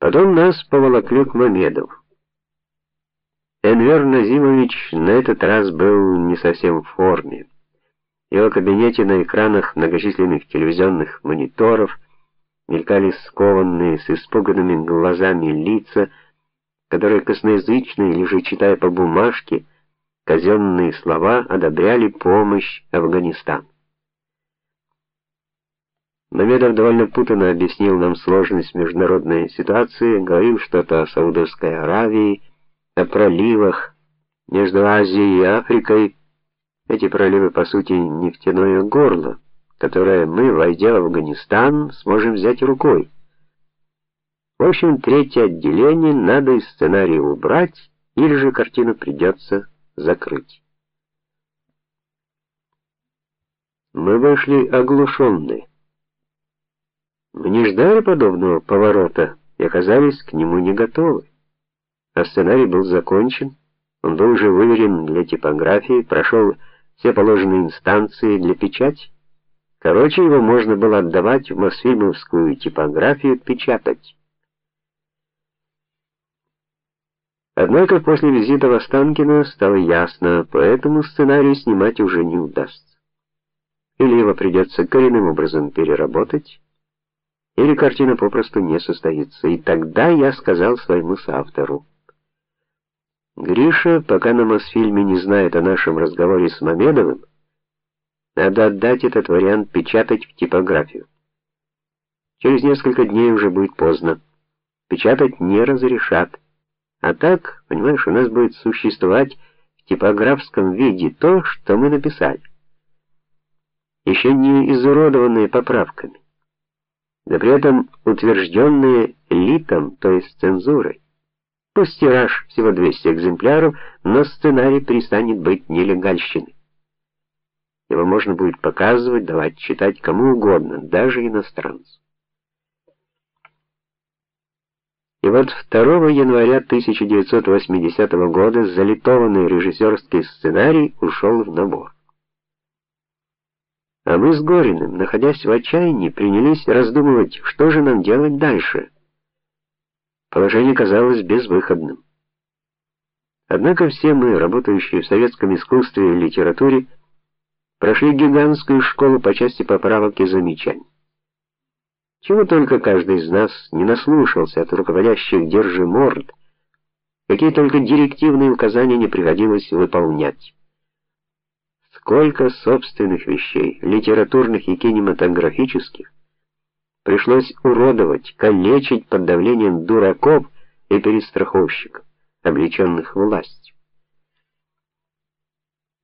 Потом нас поволокли к Мамедову. Энвер Назимович на этот раз был не совсем в форме. В его кабинете на экранах многочисленных телевизионных мониторов мелькали скованные с испуганными глазами лица, которые косноязычно или же читая по бумажке казенные слова одобряли помощь Афганистану. Мамедов довольно путанно объяснил нам сложность международной ситуации, говорил что-то о Саудовской Аравии, о проливах между Азией и Африкой. Эти проливы по сути нефтяное горло, которое мы, войдя в Афганистан, сможем взять рукой. В общем, третье отделение надо из сценария убрать, или же картину придется закрыть. Мы вышли оглушенные. Мы не ждали подобного поворота и оказались к нему не готовы. А сценарий был закончен, он был уже выверен для типографии, прошел все положенные инстанции для печати. Короче, его можно было отдавать в Мосфильмовскую типографию печатать. Однако после визита в Останкино стало ясно, по этому сценарию снимать уже не удастся. Или его придется коренным образом переработать, или картина попросту не состоится. И тогда я сказал своему соавтору: "Гриша, пока на Мосфильме не знает о нашем разговоре с Мамедовым, надо отдать этот вариант печатать в типографию. Через несколько дней уже будет поздно. Печатать не разрешат. А так, понимаешь, у нас будет существовать в типографском виде то, что мы написали, еще не изуродованное поправками да при этом утвержденные литом, то есть цензурой. Пусть тираж всего 200 экземпляров, но сценарий перестанет быть нелегальщиной. Его можно будет показывать, давать читать кому угодно, даже иностранцу. И вот 2 января 1980 года залитованный режиссерский сценарий ушел в набор. А мы с Гориным, находясь в отчаянии, принялись раздумывать, что же нам делать дальше. Положение казалось безвыходным. Однако все мы, работающие в советском искусстве и литературе, прошли гигантскую школу по части поправок и замечаний. Чего только каждый из нас не наслушался от руководящих держиморд, какие только директивные указания не приходилось выполнять. Сколько собственных вещей, литературных и кинематографических, пришлось уродовать, калечить под давлением дураков и перестраховщиков, облеченных властью.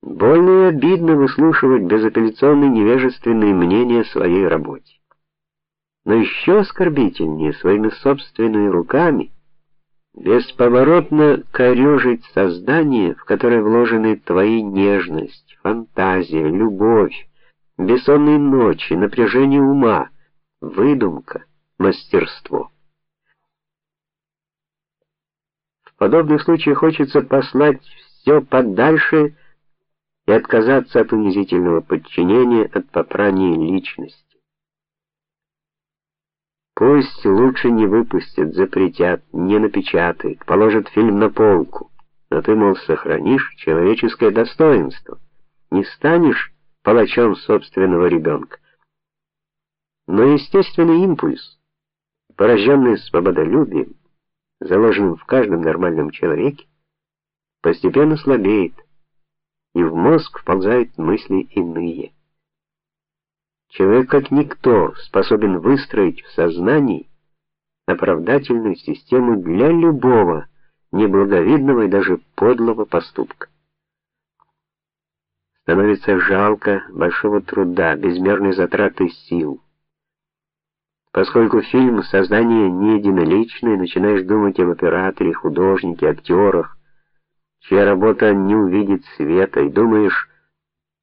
Больно и обидно выслушивать безапелляционные невежественные мнения о своей работе. Но еще оскорбительнее своими собственными руками бесповоротно корёжить создание, в которое вложены твои нежность, фантазия, любовь, бессонные ночи, напряжение ума, выдумка, мастерство. В подобных случаях хочется послать все подальше и отказаться от унизительного подчинения, от попрания личности. Пусть лучше не выпустят, запретят, не напечатают, положат фильм на полку. Но ты, мол, сохранишь человеческое достоинство, не станешь палачом собственного ребенка. Но естественный импульс, порожденный свободолюбием, заложенным в каждом нормальном человеке, постепенно слабеет, и в мозг вползают мысли иные. Человек как никто способен выстроить в сознании оправдательную систему для любого неблаговидного и даже подлого поступка. Становится жалко большого труда, безмерной затраты сил. Поскольку фильм создание не единоличное, начинаешь думать об операторе, художнике, актерах, чья работа не увидит света, и думаешь,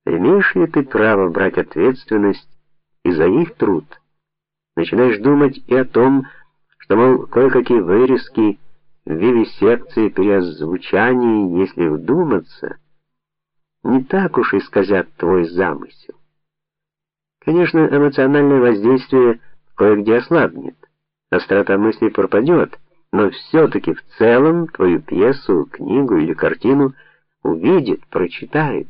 имеешь ли ты право брать ответственность и за их труд. Начинаешь думать и о том, что мол кое-какие вырезки в виде секции переозвучаний, если вдуматься, не так уж исказят твой замысел. Конечно, эмоциональное воздействие кое-где ослабнет, острота мысли пропадет, но все таки в целом твою пьесу, книгу или картину увидит, прочитает.